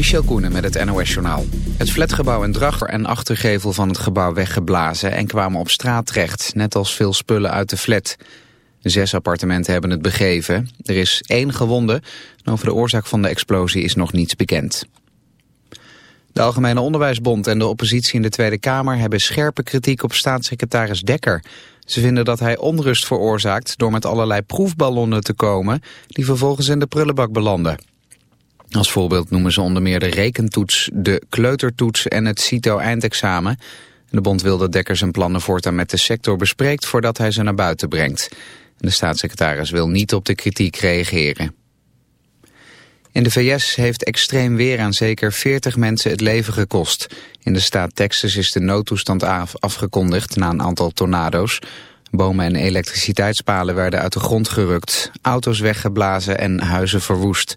Michel Koenen met het NOS-journaal. Het flatgebouw in Drachter en achtergevel van het gebouw weggeblazen... en kwamen op straat terecht, net als veel spullen uit de flat. Zes appartementen hebben het begeven. Er is één gewonde en over de oorzaak van de explosie is nog niets bekend. De Algemene Onderwijsbond en de oppositie in de Tweede Kamer... hebben scherpe kritiek op staatssecretaris Dekker... Ze vinden dat hij onrust veroorzaakt door met allerlei proefballonnen te komen die vervolgens in de prullenbak belanden. Als voorbeeld noemen ze onder meer de rekentoets, de kleutertoets en het CITO-eindexamen. De bond wil dat Dekker zijn plannen voortaan met de sector bespreekt voordat hij ze naar buiten brengt. De staatssecretaris wil niet op de kritiek reageren. In de VS heeft extreem weer aan zeker 40 mensen het leven gekost. In de staat Texas is de noodtoestand afgekondigd na een aantal tornado's. Bomen en elektriciteitspalen werden uit de grond gerukt, auto's weggeblazen en huizen verwoest.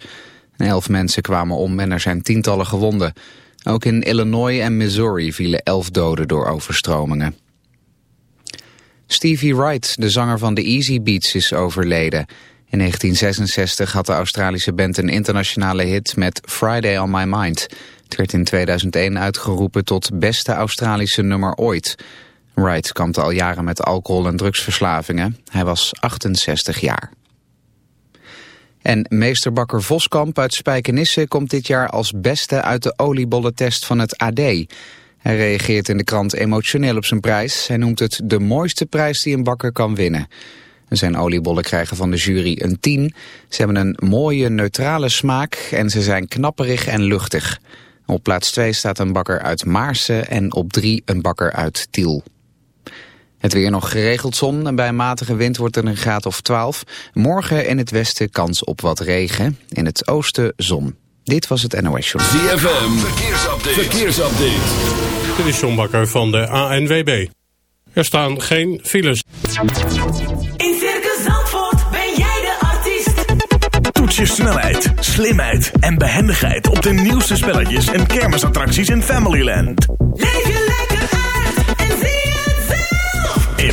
Elf mensen kwamen om en er zijn tientallen gewonden. Ook in Illinois en Missouri vielen elf doden door overstromingen. Stevie Wright, de zanger van de Easy Beats, is overleden. In 1966 had de Australische band een internationale hit met Friday on My Mind. Het werd in 2001 uitgeroepen tot beste Australische nummer ooit. Wright kampte al jaren met alcohol- en drugsverslavingen. Hij was 68 jaar. En meesterbakker Voskamp uit Spijkenisse komt dit jaar als beste uit de oliebollentest van het AD. Hij reageert in de krant emotioneel op zijn prijs. Hij noemt het de mooiste prijs die een bakker kan winnen. Zijn oliebollen krijgen van de jury een 10. Ze hebben een mooie neutrale smaak en ze zijn knapperig en luchtig. Op plaats 2 staat een bakker uit Maarsen en op 3 een bakker uit Tiel. Het weer nog geregeld zon en bij een matige wind wordt er een graad of 12. Morgen in het westen kans op wat regen. In het oosten zon. Dit was het NOS Show. ZFM, verkeersupdate. verkeersupdate. Dit is John Bakker van de ANWB. Er staan geen files. In Circus Zandvoort ben jij de artiest. Toets je snelheid, slimheid en behendigheid op de nieuwste spelletjes en kermisattracties in Familyland. Leef je lekker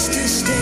Place to stay.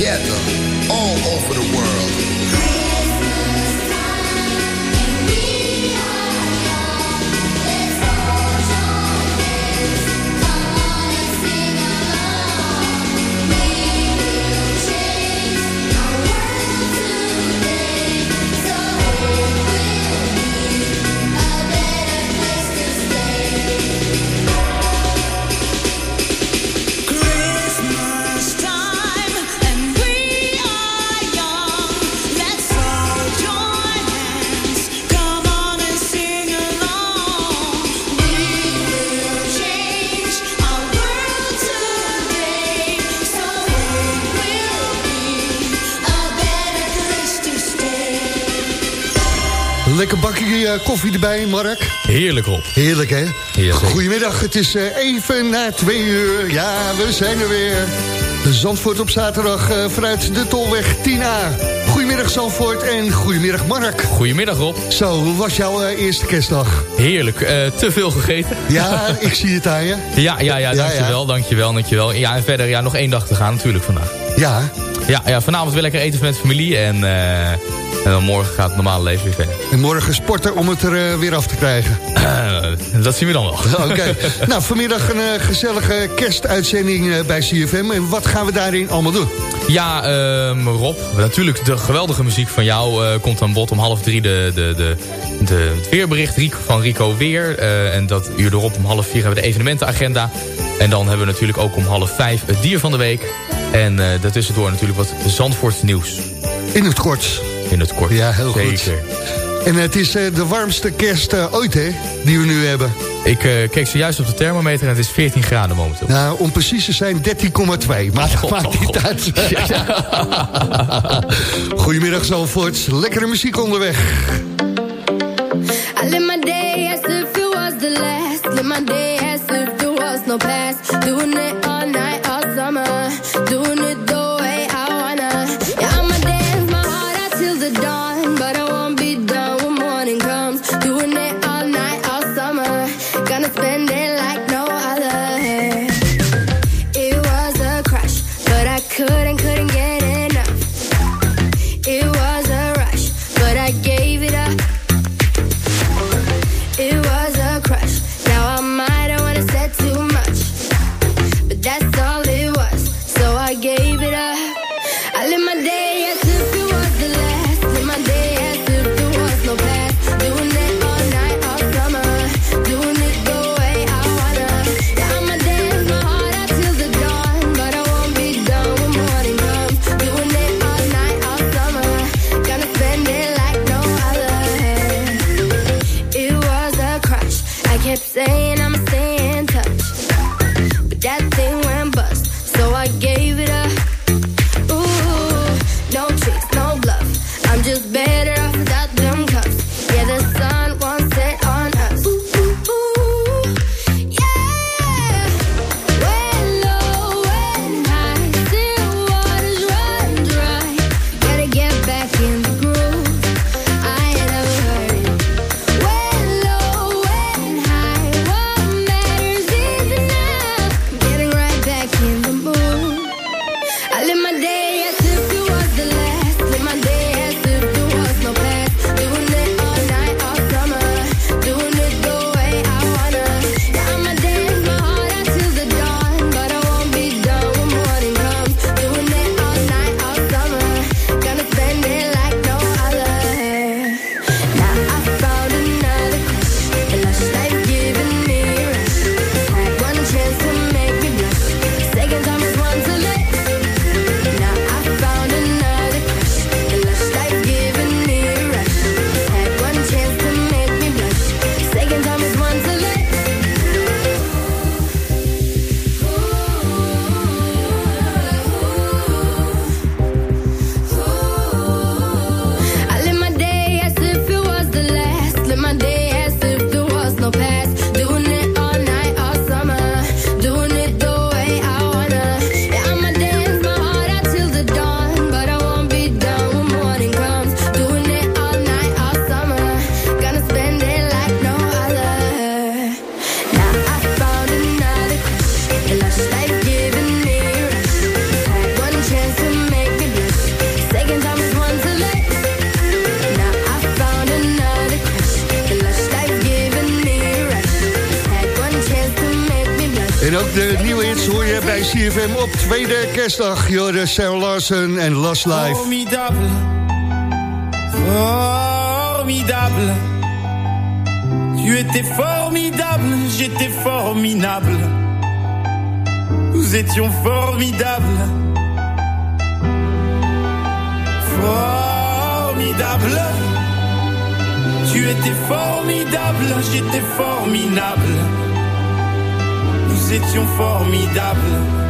Together all over the world. Koffie erbij, Mark. Heerlijk op. Heerlijk, hè? Zeker. Goedemiddag, het is eh, even na twee uur. Ja, we zijn er weer. De Zandvoort op zaterdag eh, vanuit de Tolweg 10A. Goedemiddag Zandvoort en goedemiddag Mark. Goedemiddag Rob. Zo, hoe was jouw eh, eerste kerstdag? Heerlijk. Eh, te veel gegeten. Ja, ik zie het aan je. Ja, ja, ja, Ja, dankjewel, dankjewel, dankjewel. Ja, en verder, ja, nog één dag te gaan natuurlijk vandaag. Ja, Ja, ja vanavond weer lekker eten met familie en, eh, en dan morgen gaat het normale leven weer verder. en morgen sporten om het er eh, weer af te krijgen. Eh, dat zien we dan wel. Oké, nou vanmiddag een eh, gezellige kerstuitzending bij CFM. En wat gaan we daarin allemaal doen? Ja, ehm, Rob, natuurlijk de geweldige muziek van jou komt aan bod om half drie de, de, de, de, het weerbericht van Rico Weer. en dat uur erop om half vier hebben we de evenementenagenda. En dan hebben we natuurlijk ook om half vijf het dier van de week. En daartussendoor natuurlijk wat Zandvoorts nieuws In het kort. In het kort. Ja, heel goed. En het is eh, de warmste kerst eh, ooit, hè? Die we nu hebben. Ik eh, keek zojuist op de thermometer en het is 14 graden momenteel. Nou, om precies te zijn 13,2. Maar dat maakt niet uit. Goedemiddag Zalvoort. Lekkere muziek onderweg. I live my day as if it was the last. Live my day as if there was no past. Doing it Sarah Larsen en Last Life. Formidable, formidable. Tu étais formidable, j'étais formidable. Nous étions formidables. Formidable. Tu étais formidable, j'étais formidable. Nous étions formidables.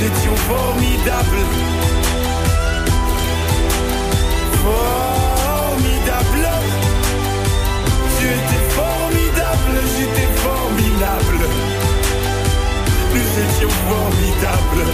Nous étions formidables. Formidable. Tu étais formidable, j'étais formidable. Nous étions formidables.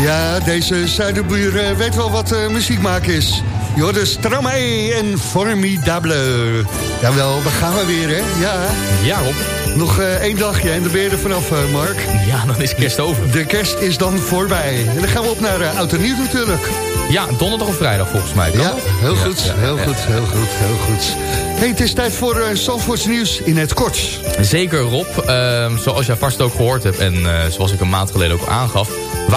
Ja, deze zuiderbuur eh, weet wel wat eh, muziek maken is. Jorden Stromae en Formidable. Jawel, daar gaan we weer, hè? Ja. Ja, Rob. Nog eh, één dagje en dan ben je er vanaf, eh, Mark. Ja, dan is kerst over. De kerst is dan voorbij. En dan gaan we op naar uh, Oud en Nieuw natuurlijk. Ja, donderdag of vrijdag volgens mij. Kan Ja, heel goed, ja, heel ja. goed, heel goed, heel goed. Hey, het is tijd voor uh, Zandvoorts nieuws in het kort. Zeker Rob, Ehm, zoals jij vast ook gehoord hebt en zoals ik een maand geleden ook aangaf...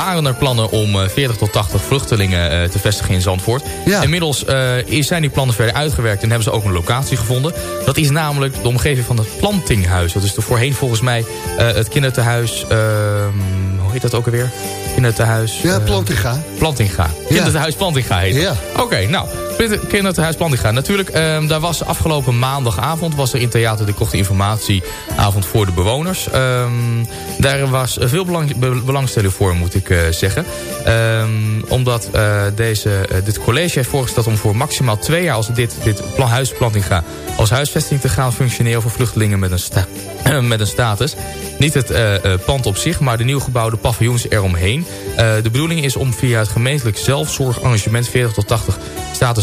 waren er plannen om eh, 40 tot 80 vluchtelingen eh, te vestigen in Zandvoort. Ja. Inmiddels eh, zijn die plannen verder uitgewerkt en hebben ze ook een locatie gevonden. Dat is namelijk de omgeving van het Plantinghuis. Dat is er voorheen volgens mij eh, het kinderthuis... ehm, hoe heet dat ook alweer? Kinderthuis... Ja, eh, Plantinga. Plantinga. Kinderthuis Plantinga heet. Ja. Oké, nou, Kinderthuis Plantinga. Natuurlijk, ehm, daar was afgelopen maandagavond... was er in Theater de Krocht informatieavond voor de bewoners. Ehm, daar was veel belang, be- belangstelling voor, moet ik eh, zeggen. Ehm, omdat eh, deze, eh, dit college heeft voorgesteld om voor maximaal twee jaar... als dit, dit plan, huis als huisvesting te gaan functioneren... voor vluchtelingen met een, met een status. Niet het pand op zich, maar de nieuw gebouwde paviljoens eromheen. De bedoeling is om via het gemeentelijk zelfzorgarrangement 40 tot 80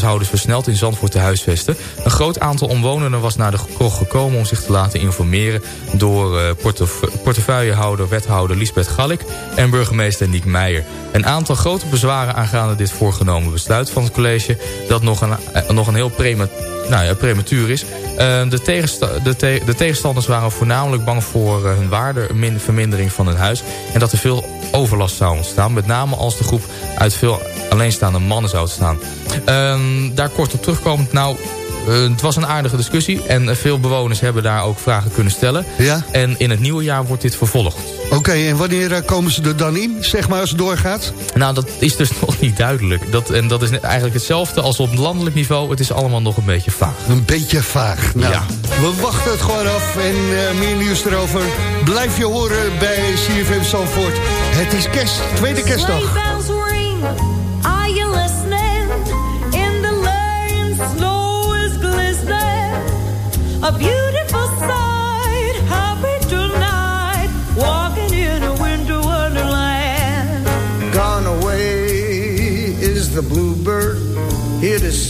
statushouders versneld in Zandvoort te huisvesten. Een groot aantal omwonenden was naar de kroeg gekomen om zich te laten informeren door eh, portef portefeuillehouder, wethouder Lisbeth Gallik en burgemeester Niek Meijer. Een aantal grote bezwaren aangaande dit voorgenomen besluit van het college dat nog een, eh, nog een heel prema- nou ja, prematuur is. Eh, de, tegensta de, te de tegenstanders waren voornamelijk bang voor uh, hun waardevermindering van het huis... en dat er veel overlast zou ontstaan. Met name als de groep uit veel alleenstaande mannen zou staan. Ehm, daar kort op terugkomend, nou... Uh, het was een aardige discussie en veel bewoners hebben daar ook vragen kunnen stellen. Ja? En in het nieuwe jaar wordt dit vervolgd. Oké, en wanneer uh, komen ze er dan in, zeg maar, als het doorgaat? Nou, dat is dus nog niet duidelijk. Dat, en dat is eigenlijk hetzelfde als op landelijk niveau. Het is allemaal nog een beetje vaag. Een beetje vaag. Nou, Ja. We wachten het gewoon af en uh, meer nieuws erover. Blijf je horen bij CFM Zandvoort. Het is kerst, tweede kerstdag.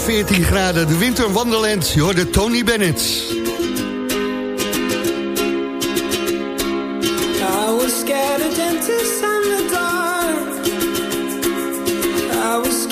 14 graden. De winter Wonderland, je hoorde Tony Bennett. I was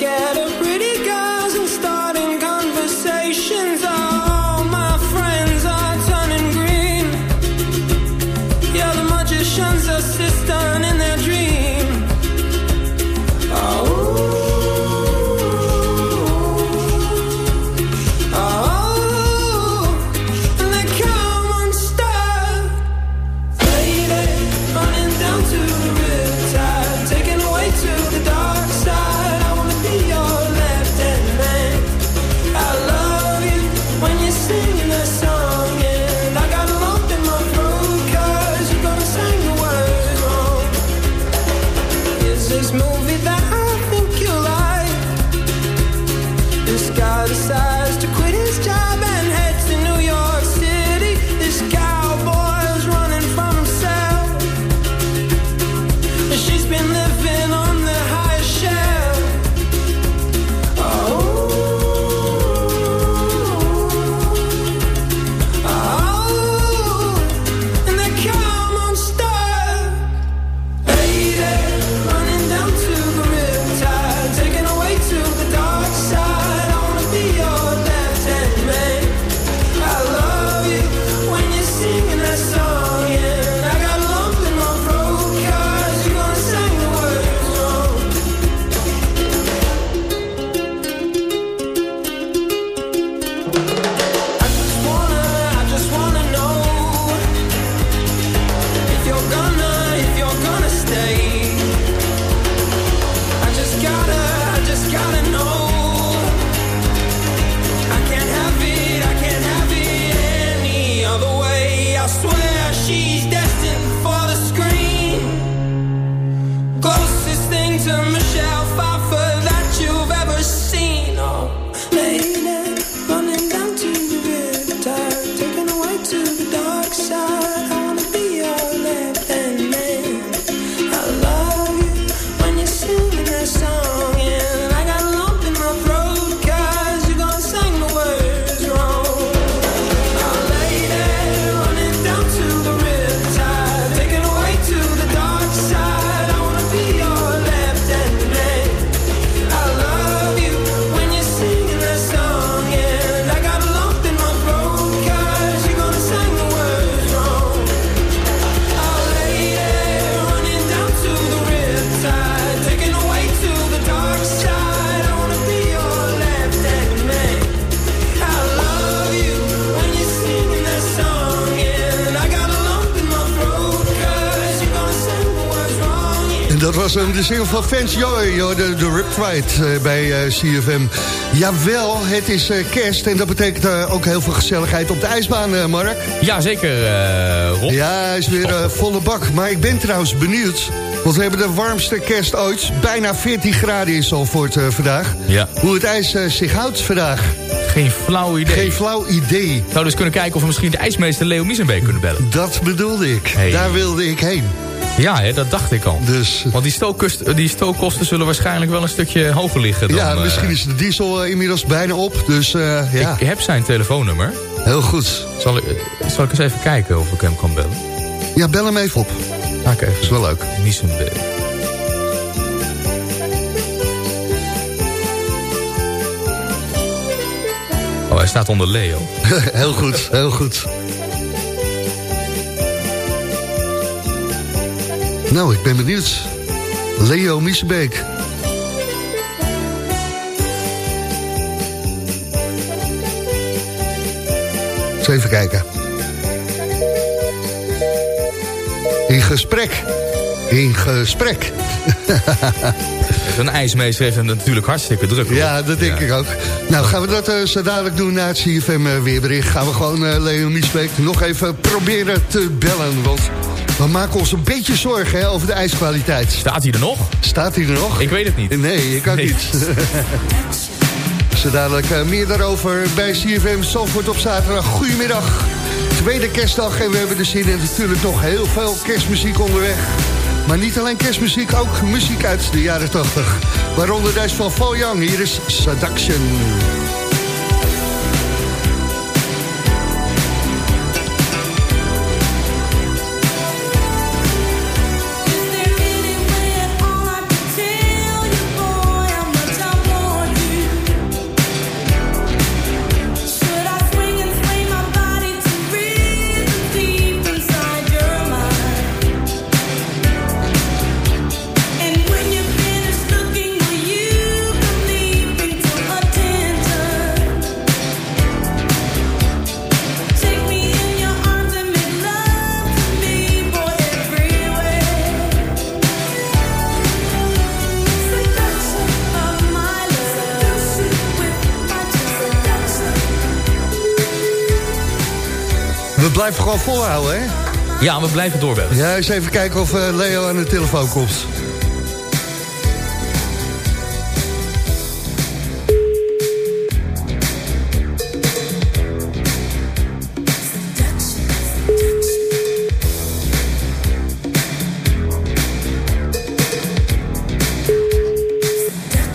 swear she's dead. Was hem, de single van Fans Joy, de, de uh, bij uh, CFM. Jawel, het is uh, kerst en dat betekent ook heel veel gezelligheid op de ijsbaan, Mark. Ja, zeker, Rob. Ja, hij is weer volle bak. Maar ik ben trouwens benieuwd, want we hebben de warmste kerst ooit. Bijna 14 graden is al voor het vandaag. Ja. Hoe het ijs zich houdt vandaag. Geen flauw idee. Geen flauw idee. Zou dus kunnen kijken of we misschien de ijsmeester Leo Miesenbeek kunnen bellen. Dat bedoelde ik. Hey. Daar wilde ik heen. Ja, hè, dat dacht ik al. Dus... Want die, stookkosten, die stookkosten zullen waarschijnlijk wel een stukje hoger liggen. Dan, ja, misschien is de diesel uh, inmiddels bijna op. Dus, uh, ja. Ik heb zijn telefoonnummer. Heel goed. Zal ik, zal ik eens even kijken of ik hem kan bellen? Ja, bel hem even op. Ik even. Is wel leuk. Miesenbeek. Oh, hij staat onder Leo. heel goed, heel goed. Nou, ik ben benieuwd. Leo Miesebeek. Eens even kijken. In gesprek. In gesprek. Een ijsmeester heeft het natuurlijk hartstikke druk. Ja, dat denk ja. ik ook. Nou, gaan we dat uh, zo dadelijk doen na het CFM uh, weerbericht. Gaan we gewoon uh, Leo Miesbeek nog even proberen te bellen. Want we maken ons een beetje zorgen hè, over de ijskwaliteit. Staat hij er nog? Staat hij er nog? Ik weet het niet. Nee, ik ook nee. niet. Zo dadelijk uh, meer daarover bij CFM Zandvoort op zaterdag. Goedemiddag. Tweede kerstdag en we hebben de zin in natuurlijk nog heel veel kerstmuziek onderweg. Maar niet alleen kerstmuziek, ook muziek uit de jaren 80. Waaronder deze van Fo Young. Hier is Seduction. Blijven gewoon volhouden, hè? Ja, we blijven doorbellen. Ja, eens even kijken of uh, Leo aan de telefoon komt.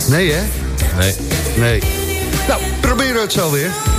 Nee, hè? Nee. Nee. Nou, proberen we het zo weer.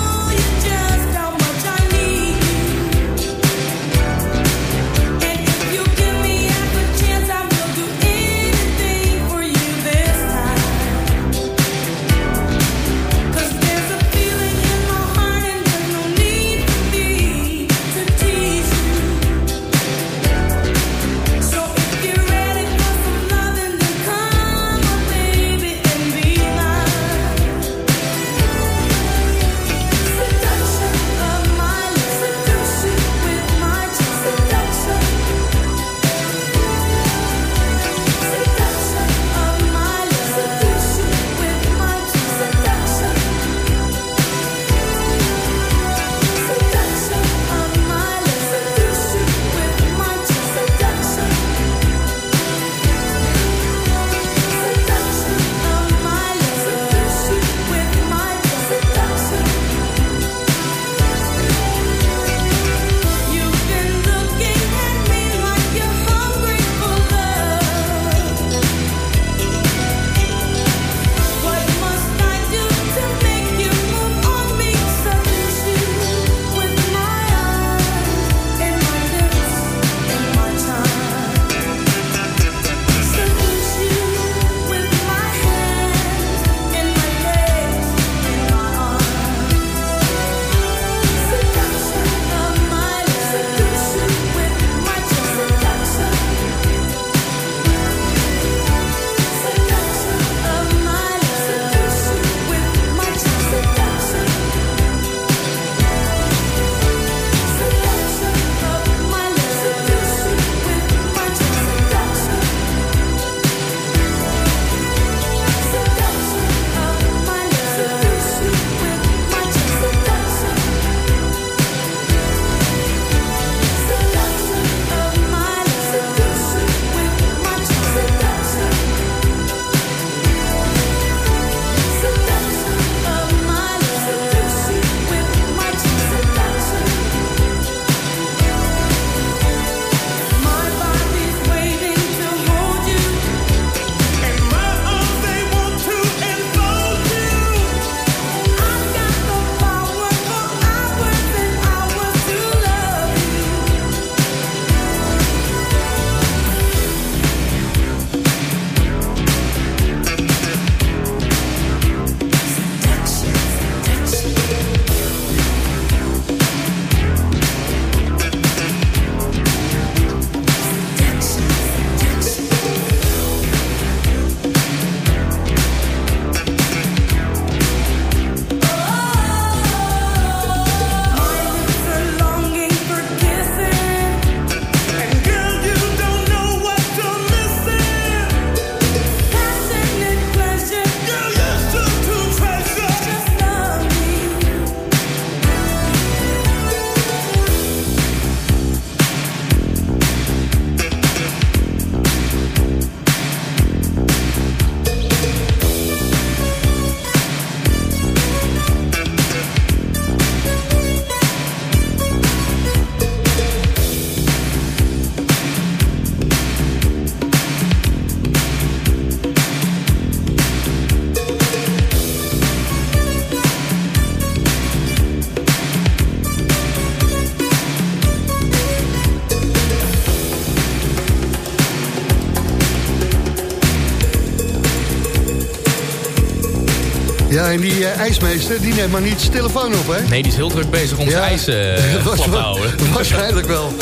IJsmeester, die neemt maar niet zijn telefoon op, hè? Nee, die is heel druk bezig om zijn ijs uh, Was- plat te houden. Waarschijnlijk wel.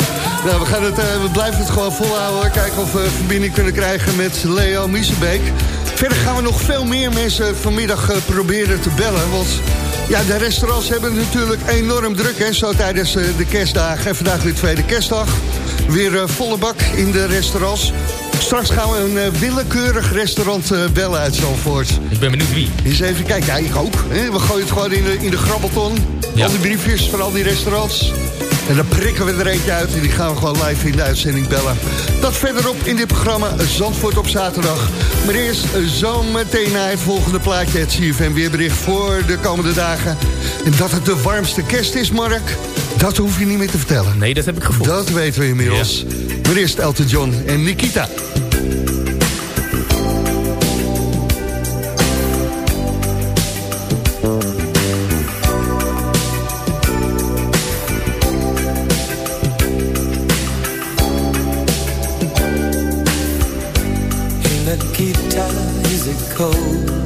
Nou, we, gaan het, eh, we blijven het gewoon volhouden. Kijken of we verbinding kunnen krijgen met Leo Miesenbeek. Verder gaan we nog veel meer mensen vanmiddag eh, proberen te bellen. Want ja, de restaurants hebben natuurlijk enorm druk, hè, zo tijdens eh, de kerstdagen. En vandaag weer tweede kerstdag. Weer eh, volle bak in de restaurants. Straks gaan we een eh, willekeurig restaurant eh, bellen uit Zandvoort. Ik ben benieuwd wie. Eens even kijken, ja, ik ook. Hè? We gooien het gewoon in de, in de grabbelton. Ja. Al die briefjes van al die restaurants. En dan prikken we er eentje uit en die gaan we gewoon live in de uitzending bellen. Dat verderop in dit programma Zandvoort op zaterdag. Maar eerst eh, zo meteen naar het volgende plaatje. Het CFM weerbericht voor de komende dagen. En dat het de warmste kerst is, Mark, dat hoef je niet meer te vertellen. Nee, dat heb ik gevoeld. Dat weten we inmiddels. Maar eerst Elton John en. Nikita, cold?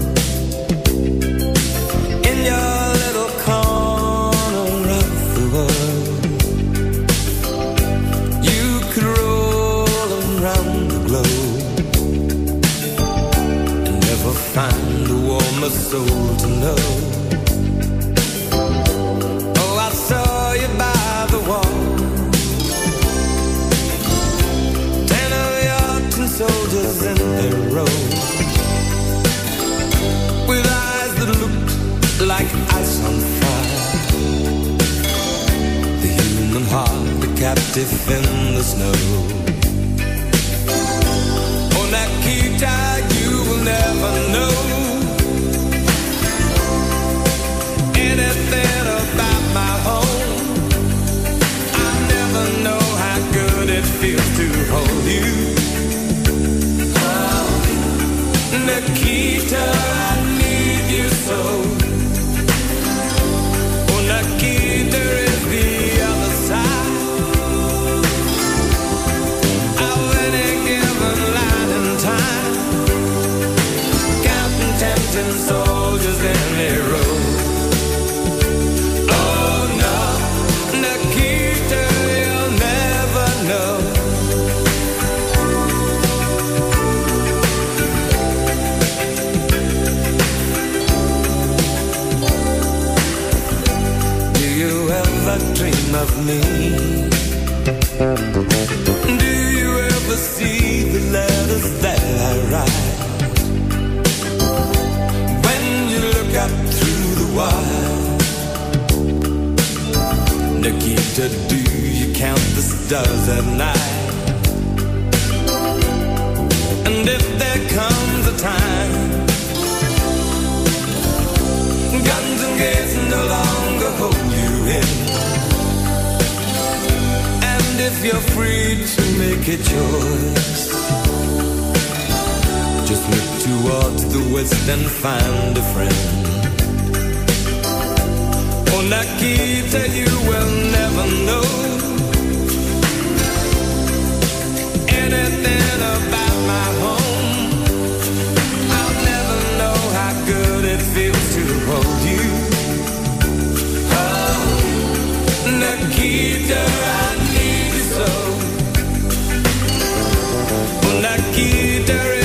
Count the stars at night? And if there comes a time Guns and gates no longer hold you in. And if you're free to make a choice, just look towards the west and find a friend. Oh, Nikita, you will never know Nikita, I need you so. Nikita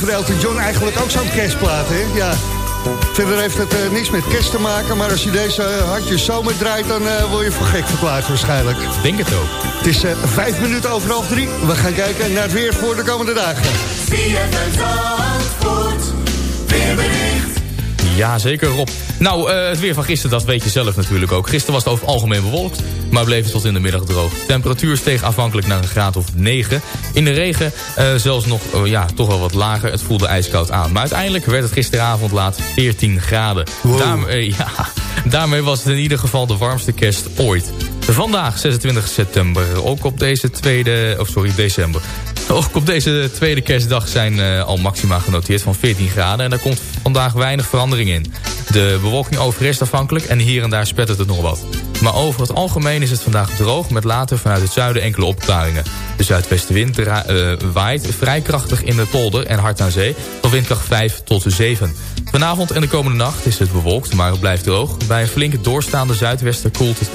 de, de Elton John eigenlijk ook zo'n kerstplaat, hè? Ja. Verder heeft het eh, niks met kerst te maken, maar als je deze uh, hartjes zomer draait, dan eh, word je voor gek verklaard waarschijnlijk. Denk het ook. Het is eh, vijf minuten over half drie. We gaan kijken naar het weer voor de komende dagen. Ja, zeker Rob. Nou, eh, het weer van gisteren, dat weet je zelf natuurlijk ook. Gisteren was het over het algemeen bewolkt, maar bleef het tot in de middag droog. De temperatuur steeg afhankelijk naar een graad of 9. In de regen eh, zelfs nog, eh, ja, toch wel wat lager. Het voelde ijskoud aan. Maar uiteindelijk werd het gisteravond laat 14 graden. Daarmee, ja, daarmee was het in ieder geval de warmste kerst ooit. Vandaag, 26 september, ook op deze tweede... Of sorry, december. Ook op deze tweede kerstdag zijn eh, al maxima genoteerd van 14 graden. En daar komt vandaag weinig verandering in. De bewolking overrest afhankelijk en hier en daar spettert het nog wat. Maar over het algemeen is het vandaag droog... met later vanuit het zuiden enkele opklaringen. De zuidwestenwind eh, waait vrij krachtig in de polder en hard aan zee... van windkracht 5 tot 7. Vanavond en de komende nacht is het bewolkt, maar het blijft droog. Bij een flinke doorstaande zuidwesten koelt het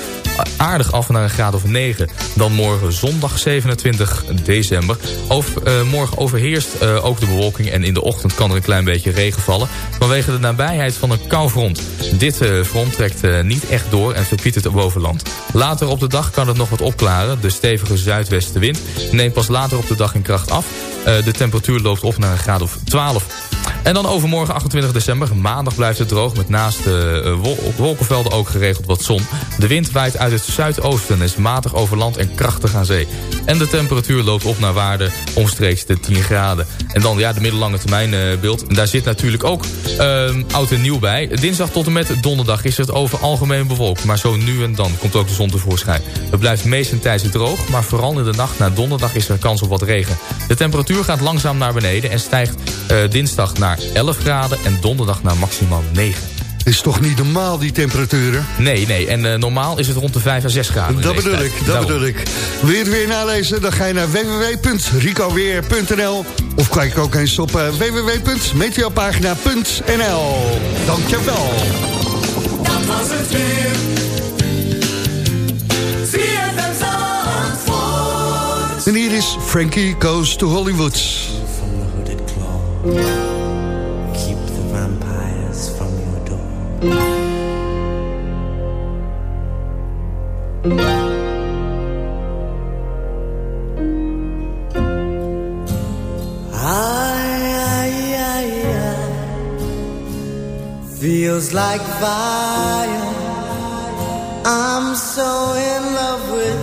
aardig af naar een graad of 9. Dan morgen zondag 27 december. Over, eh, morgen overheerst eh, ook de bewolking en in de ochtend kan er een klein beetje regen vallen... vanwege de nabijheid van een koufront. Dit eh, front trekt niet echt door en verpietert het bovenland. Later op de dag kan het nog wat opklaren. De stevige zuidwestenwind neemt pas later op de dag in kracht af. Eh, de temperatuur loopt op naar een graad of 12. En dan overmorgen 28 december. Maandag blijft het droog met naast de eh, wol- wolkenvelden ook geregeld wat zon. De wind waait uit het zuidoosten en is matig over land en krachtig aan zee. En de temperatuur loopt op naar waarde omstreeks de 10 graden. En dan ja, de middellange termijn eh, beeld. En daar zit natuurlijk ook ehm, oud en nieuw bij. Dinsdag tot en met donderdag is het over algemeen bewolkt. Maar zo nu en dan komt ook de zon tevoorschijn. Het blijft meestentijds droog, maar vooral in de nacht na donderdag is er kans op wat regen. De temperatuur gaat langzaam naar beneden en stijgt eh, dinsdag naar 11 graden en donderdag naar maximaal 9. Is toch niet normaal, die temperaturen? Nee, nee. En eh, normaal is het rond de 5 à 6 graden. Dat bedoel tijd. ik, dat Daarom. bedoel ik. Wil je het weer nalezen? Dan ga je naar www.ricoweer.nl of kijk ook eens op eh, www.meteopagina.nl Dankjewel. Dat was het weer. Is Frankie Goes to Hollywood. from the hooded claw. Keep the vampires from your door. I, I, I feels like fire. I'm so in love with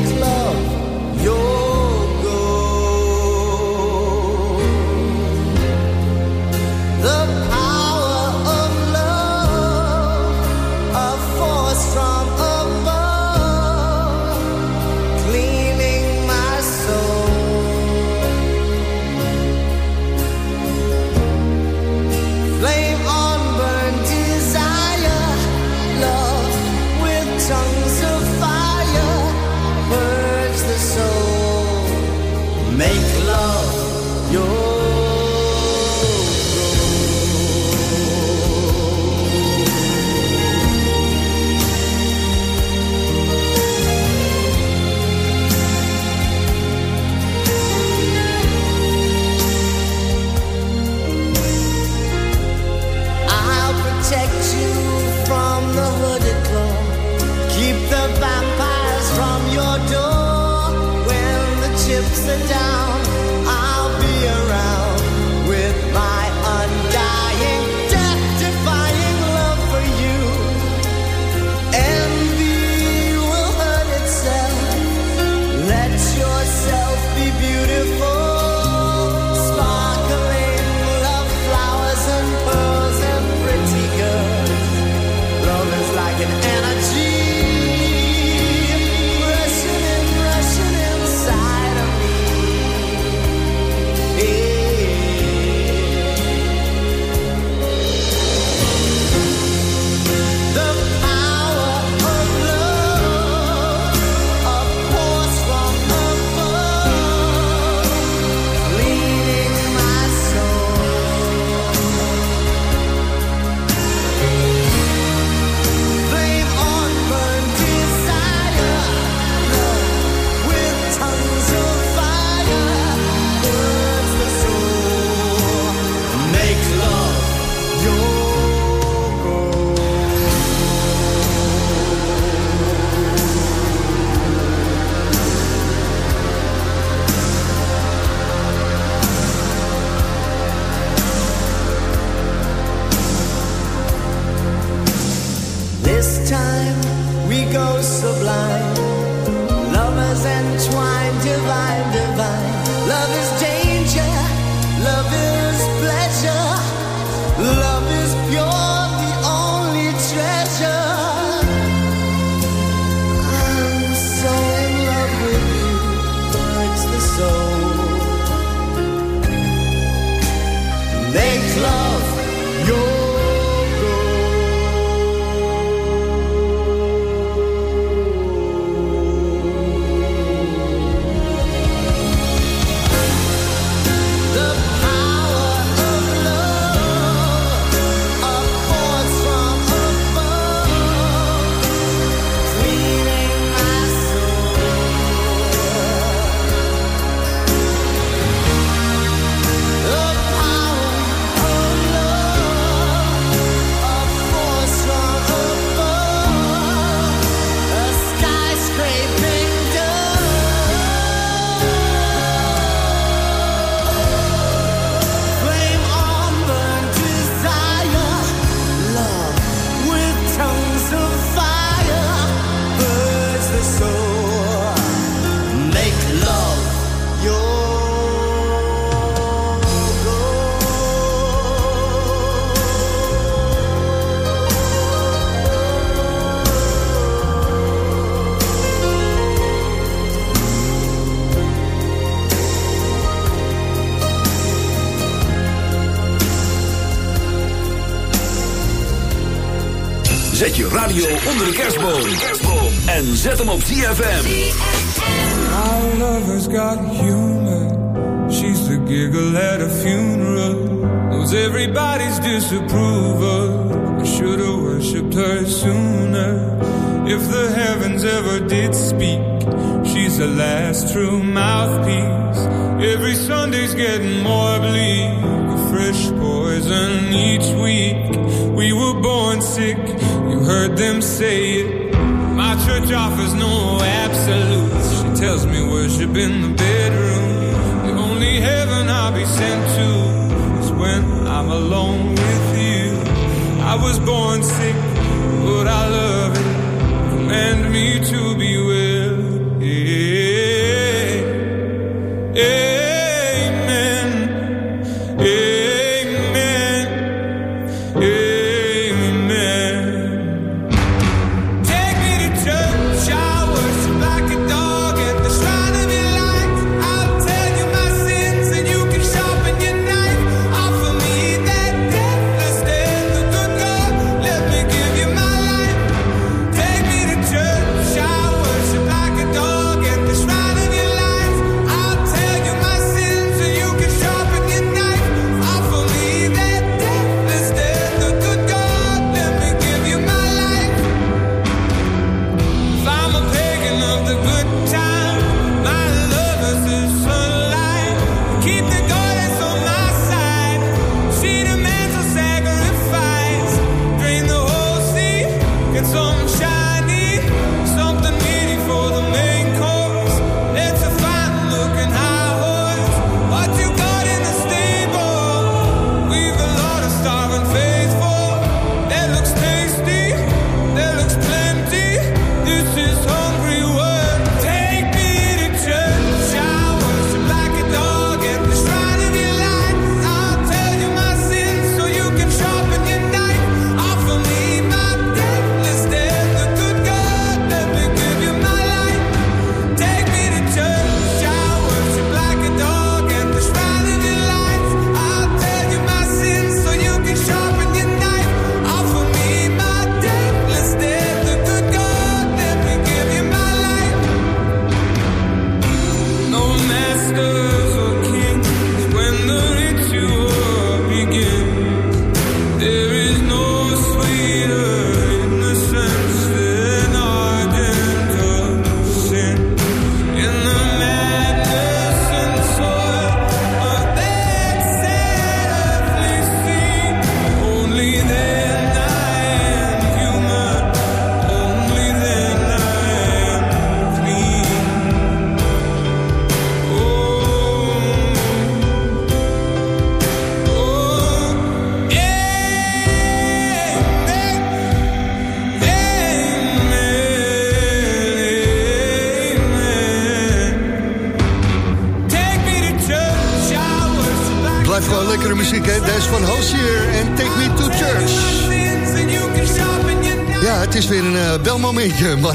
zet hem op ZFM.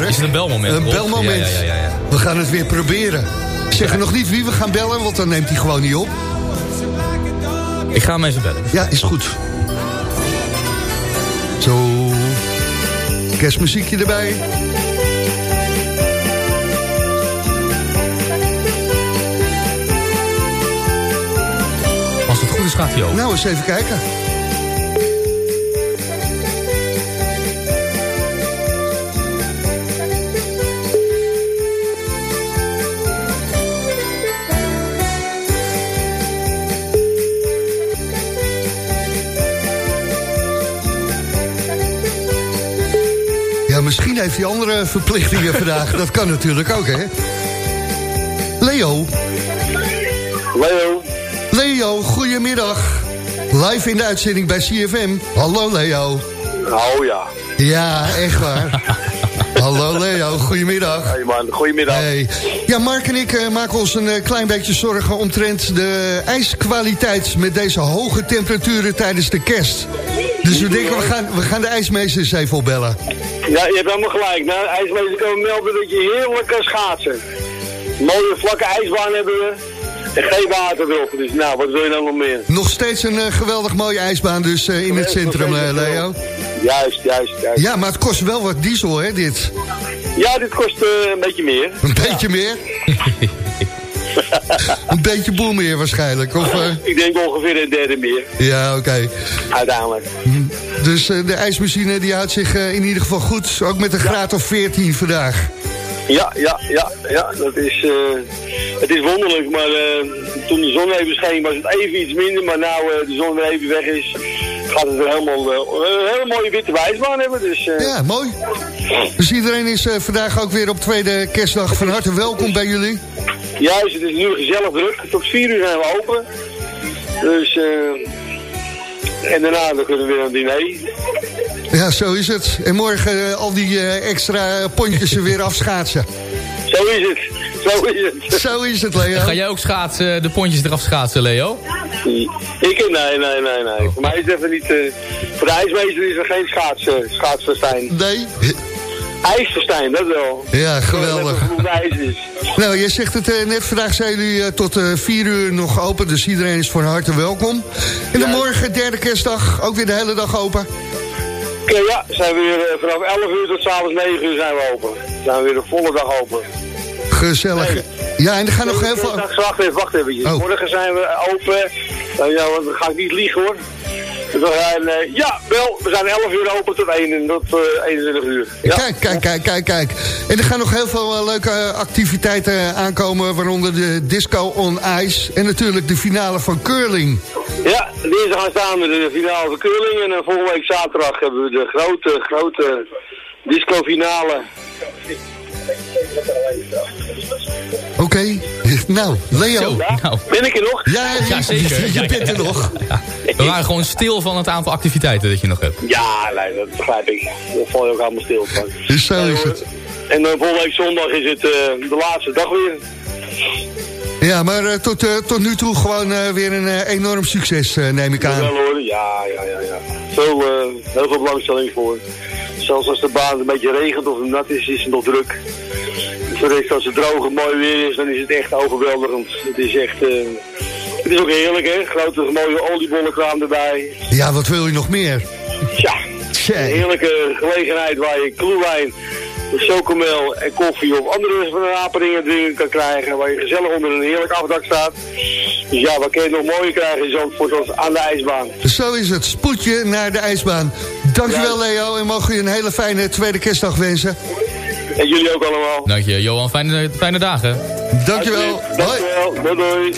Is het een belmoment? Een belmoment. Ja, ja, ja. We gaan het weer proberen. Ik zeg er nog niet wie we gaan bellen, want dan neemt hij gewoon niet op. Ik ga hem even bellen. Ja, is goed. Zo. Kerstmuziekje erbij. Als het goed is, gaat hij ook. Nou, eens even kijken. Misschien heeft hij andere verplichtingen vandaag. Dat kan natuurlijk ook, hè? Leo. Leo. Leo, goedemiddag. Live in de uitzending bij CFM. Hallo Leo. Oh ja. Ja, echt waar. Hallo Leo, goedemiddag. Hey man, goedemiddag. Hey. Ja, Mark en ik eh, maken ons een eh, klein beetje zorgen omtrent de ijskwaliteit met deze hoge temperaturen tijdens de kerst. Dus we denken, we gaan, we gaan de ijsmeesters even opbellen. Ja, je hebt helemaal gelijk. Nou, de ijsmeester komen melden dat je heerlijk kan schaatsen. Mooie vlakke ijsbaan hebben we. En geen water erop. Dus nou, wat wil je dan nog meer? Nog steeds een eh, geweldig mooie ijsbaan dus eh, in het centrum, eh, Leo. Juist, juist, juist. Ja, maar het kost wel wat diesel, hè, dit. Ja, dit kost een beetje meer. Een beetje meer? een beetje boel meer waarschijnlijk, of... eh, Ik denk ongeveer een derde meer. Ja, oké. Uiteindelijk. Dus eh, de ijsmachine die houdt zich eh, in ieder geval goed. Ook met een graad of 14 vandaag. Ja, ja, ja, ja. Dat is, het is wonderlijk, maar toen de zon even scheen was het even iets minder. Maar nou eh, de zon weer even weg is, gaat het weer helemaal een hele mooie witte wijsbaan hebben. Dus, Ja, mooi. Dus iedereen is vandaag ook weer op tweede kerstdag van harte welkom bij jullie. Juist, het is nu gezellig druk. Tot 4 uur zijn we open. Dus, eh, en daarna dan kunnen we weer aan het diner. Ja, zo is het. En morgen eh, al die eh, extra pontjes er weer afschaatsen. Zo is het. Zo is het. Zo is het, Leo. Ga jij ook schaatsen, de pontjes eraf schaatsen, Leo? Ik? Nee, nee, nee, nee. Voor mij is het even niet... eh, voor de ijsmeester is er geen schaats, eh, schaatsverstijn. Nee? IJsverstijn, dat wel. Ja, geweldig. Nou, je zegt het eh, net, vandaag zijn jullie eh, tot eh 4 uur nog open, dus iedereen is van harte welkom. En dan morgen, derde kerstdag, ook weer de hele dag open. Oké, ja, zijn we weer eh, vanaf 11 uur tot s'avonds 9 uur zijn we open. Zijn we weer de volle dag open. Gezellig. Ja, en er gaan nog heel veel... Wacht even, wacht even. Oh. Morgen zijn we open. Nou ja, want dan ga ik niet liegen hoor. We zijn, eh, ja, wel, we zijn 11 uur open tot 1 en tot eh, 21 uur. Ja. Kijk, kijk, kijk, kijk, kijk. En er gaan nog heel veel eh, leuke activiteiten aankomen, waaronder de Disco on Ice en natuurlijk de finale van curling. Ja, dinsdag gaan staan we de finale van curling en volgende week zaterdag hebben we de grote, grote disco finale. Oké, nou, Leo. Zo, nou. Ben ik er nog? Ja, je, Ja, zeker. je, Ja, bent er ja. nog. We waren gewoon stil van het aantal activiteiten dat je nog hebt. Ja, nee, dat begrijp ik. Daar val je ook allemaal stil van. Dus zo is het. En dan volgende week zondag is het eh, de laatste dag weer. Ja, maar eh, tot, eh, tot nu toe gewoon eh, weer een eh, enorm succes, eh, neem ik Wel aan. hoor, ja, ja, ja, ja. Veel, eh, heel veel belangstelling voor. Zelfs als de baan een beetje regent of nat is, is het nog druk. Voor de rest, als het droog en mooi weer is, dan is het echt overweldigend. Het is echt, eh, het is ook heerlijk hè, grote mooie oliebollenkraam erbij. Ja, wat wil je nog meer? Ja, Tja. een heerlijke gelegenheid waar je kloewijn, chocomel en koffie of andere van de aperingen dingen kan krijgen. Waar je gezellig onder een heerlijk afdak staat. Dus ja, wat kun je nog mooier krijgen in Zandvoort als aan de ijsbaan. Zo is het. Spoed je naar de ijsbaan. Dankjewel, Leo. En mogen je een hele fijne tweede kerstdag wensen. En jullie ook allemaal. Dank je, Johan. Fijne, fijne dagen. Dankjewel. Hoi. Dankjewel. Doei doei.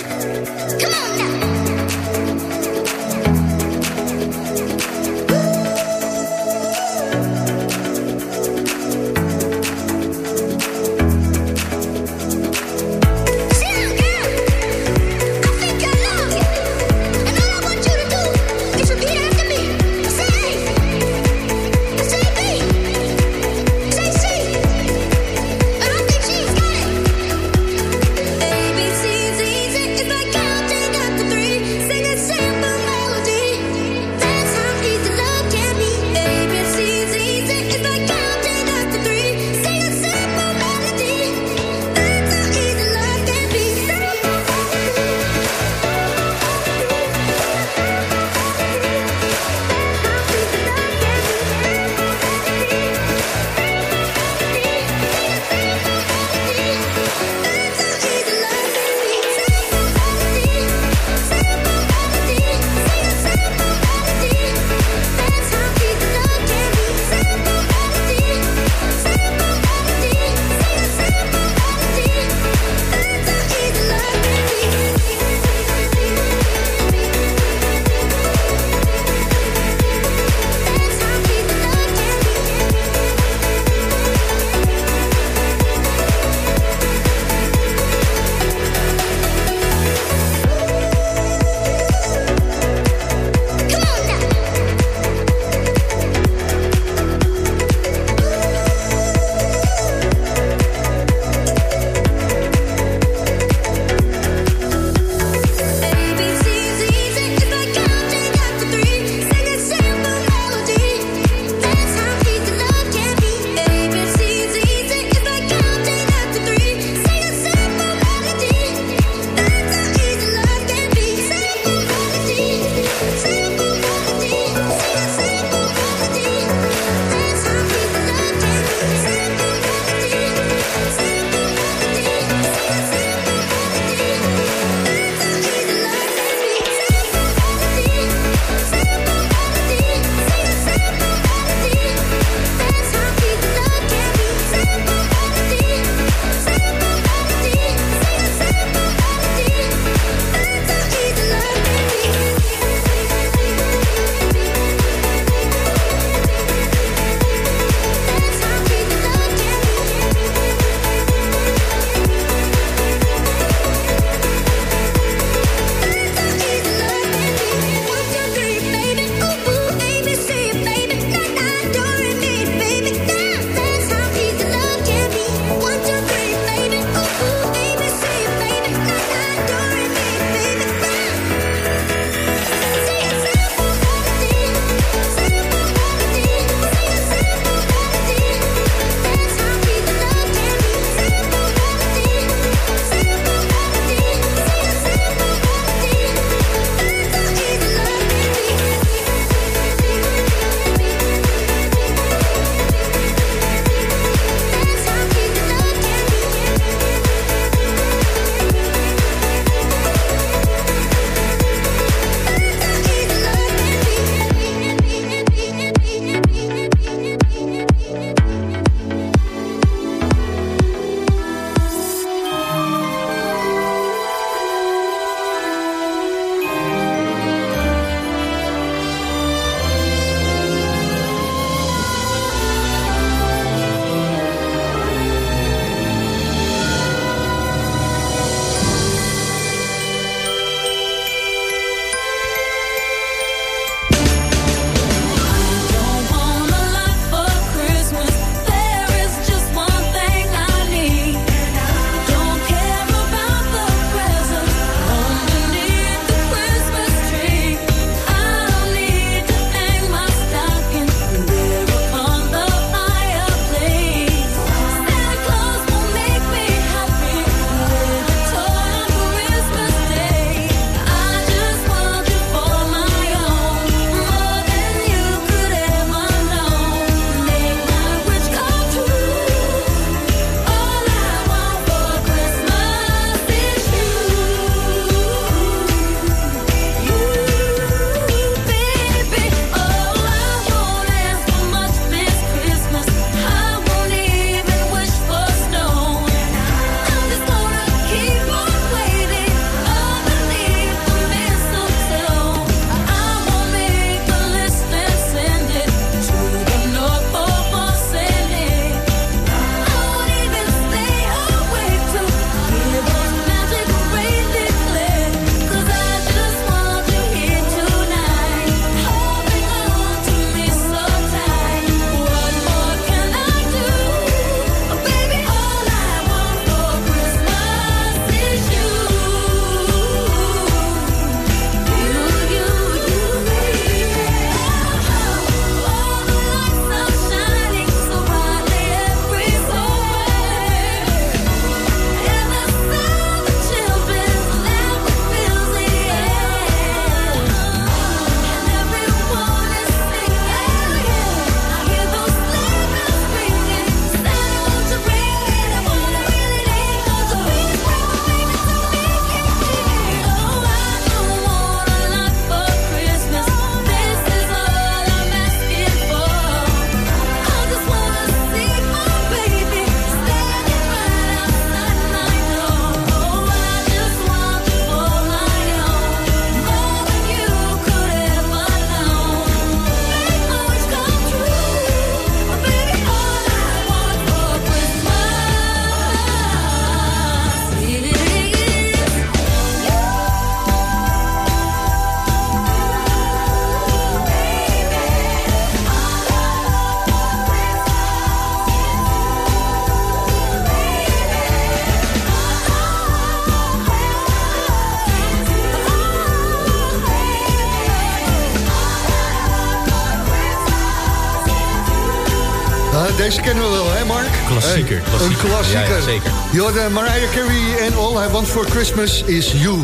Deze kennen we wel, hè Mark? Klassieker, Hey, Een klassieker. klassieker. Ja, ja, zeker. Jorden, Mariah Carey en All I Want For Christmas Is You.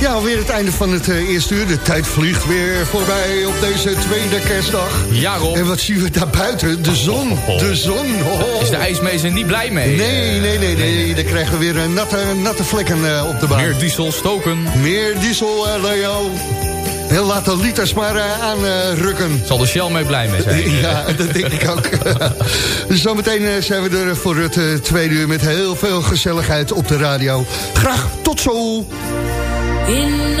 Ja, alweer het einde van het eh, eerste uur. De tijd vliegt weer voorbij op deze tweede kerstdag. Ja, Rob. En wat zien we daar buiten? De zon, de zon. Oh. Is de ijsmeester niet blij mee? Nee, nee, nee, nee. Dan krijgen we weer eh, natte, natte vlekken eh, op de baan. Meer diesel stoken. Meer diesel, eh, Leo. En laat de liters maar uh, aanrukken. Zal de Shell mee blij mee zijn. ja, dat denk ik ook. dus zometeen uh, zijn we er voor het uh, tweede uur met heel veel gezelligheid op de radio. Graag tot zo! In